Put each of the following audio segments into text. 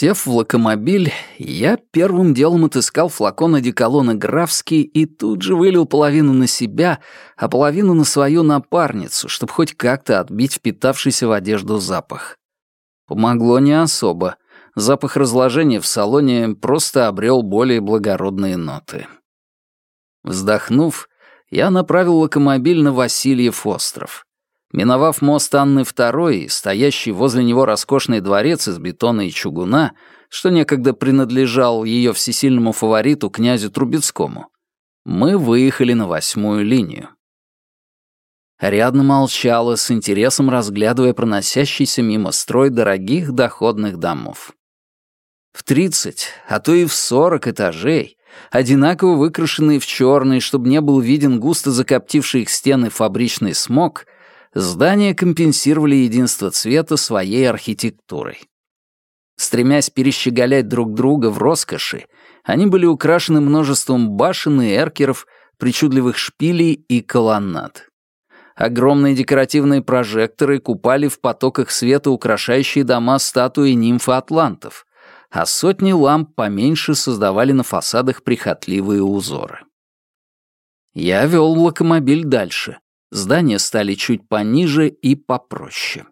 Сев в локомобиль, я первым делом отыскал флакон одеколона «Графский» и тут же вылил половину на себя, а половину на свою напарницу, чтобы хоть как-то отбить впитавшийся в одежду запах. Помогло не особо. Запах разложения в салоне просто обрел более благородные ноты. Вздохнув, я направил локомобиль на Васильев остров. Миновав мост Анны II, стоящий возле него роскошный дворец из бетона и чугуна, что некогда принадлежал ее всесильному фавориту князю Трубецкому, мы выехали на восьмую линию. Ариадна молчала, с интересом разглядывая проносящийся мимо строй дорогих доходных домов. В тридцать, а то и в сорок этажей, одинаково выкрашенные в черный, чтобы не был виден густо закоптивший их стены фабричный смог — здания компенсировали единство цвета своей архитектурой. Стремясь перещеголять друг друга в роскоши, они были украшены множеством башен и эркеров, причудливых шпилей и колоннад. Огромные декоративные прожекторы купали в потоках света украшающие дома статуи нимфы атлантов, а сотни ламп поменьше создавали на фасадах прихотливые узоры. Я вел локомобиль дальше. Здания стали чуть пониже и попроще.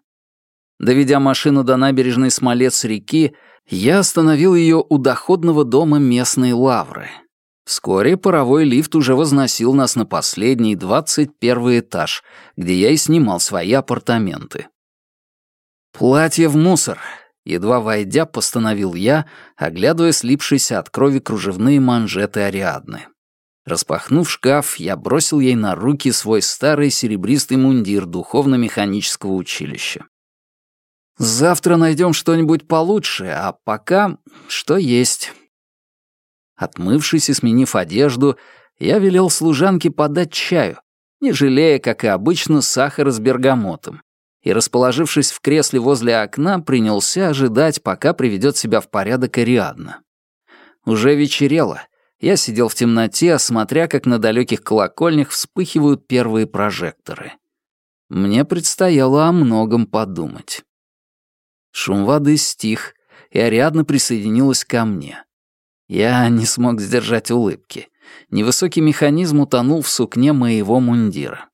Доведя машину до набережной Смолец-реки, я остановил ее у доходного дома местной лавры. Вскоре паровой лифт уже возносил нас на последний, двадцать первый этаж, где я и снимал свои апартаменты. «Платье в мусор», — едва войдя, постановил я, оглядывая слипшиеся от крови кружевные манжеты Ариадны. Распахнув шкаф, я бросил ей на руки свой старый серебристый мундир духовно-механического училища. «Завтра найдем что-нибудь получше, а пока что есть». Отмывшись и сменив одежду, я велел служанке подать чаю, не жалея, как и обычно, сахара с бергамотом, и, расположившись в кресле возле окна, принялся ожидать, пока приведет себя в порядок Ариадна. Уже вечерело — я сидел в темноте, смотря, как на далеких колокольнях вспыхивают первые прожекторы. Мне предстояло о многом подумать. Шум воды стих, и Ариадна присоединилась ко мне. Я не смог сдержать улыбки. Невысокий механизм утонул в сукне моего мундира.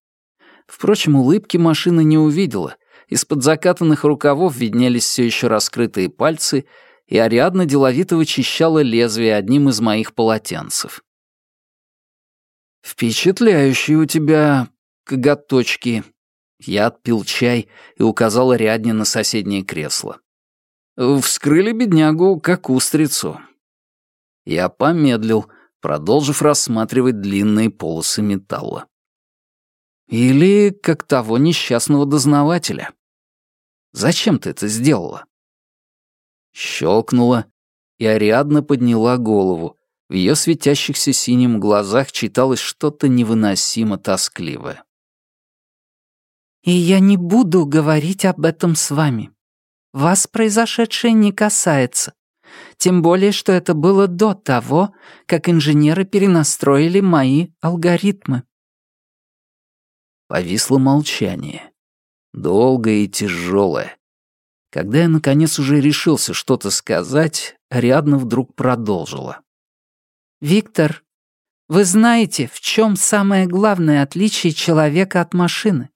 Впрочем, улыбки машина не увидела. Из-под закатанных рукавов виднелись все еще раскрытые пальцы — и Ариадна деловито вычищала лезвие одним из моих полотенцев. «Впечатляющие у тебя коготочки». Я отпил чай и указал Ариадне на соседнее кресло. «Вскрыли беднягу, как устрицу». Я помедлил, продолжив рассматривать длинные полосы металла. Или как того несчастного дознавателя. Зачем ты это сделала? Щелкнуло, и Ариадна подняла голову. В ее светящихся синим глазах читалось что-то невыносимо тоскливое. «И я не буду говорить об этом с вами. Вас произошедшее не касается. Тем более, что это было до того, как инженеры перенастроили мои алгоритмы». Повисло молчание. Долгое и тяжелое. Когда я, наконец, уже решился что-то сказать, Ариадна вдруг продолжила. «Виктор, вы знаете, в чем самое главное отличие человека от машины?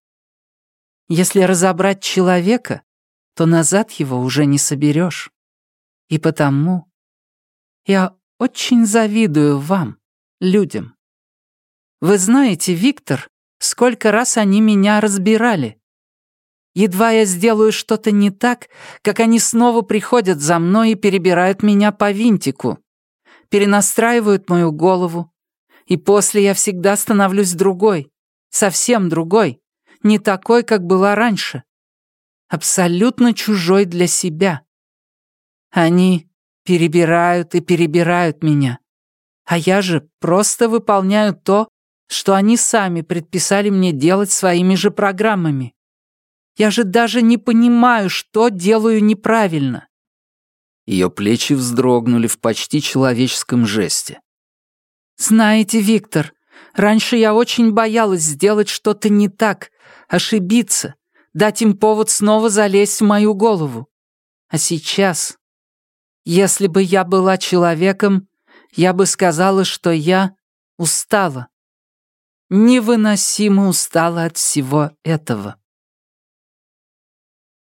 Если разобрать человека, то назад его уже не соберешь. И потому я очень завидую вам, людям. Вы знаете, Виктор, сколько раз они меня разбирали, Едва я сделаю что-то не так, как они снова приходят за мной и перебирают меня по винтику. Перенастраивают мою голову. И после я всегда становлюсь другой. Совсем другой. Не такой, как была раньше. Абсолютно чужой для себя. Они перебирают и перебирают меня. А я же просто выполняю то, что они сами предписали мне делать своими же программами. Я же даже не понимаю, что делаю неправильно». Ее плечи вздрогнули в почти человеческом жесте. «Знаете, Виктор, раньше я очень боялась сделать что-то не так, ошибиться, дать им повод снова залезть в мою голову. А сейчас Если бы я была человеком, я бы сказала, что я устала. Невыносимо устала от всего этого.